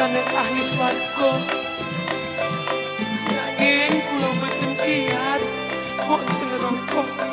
sanes ahli swargo Nanging kulo mboten kiat wonten rangka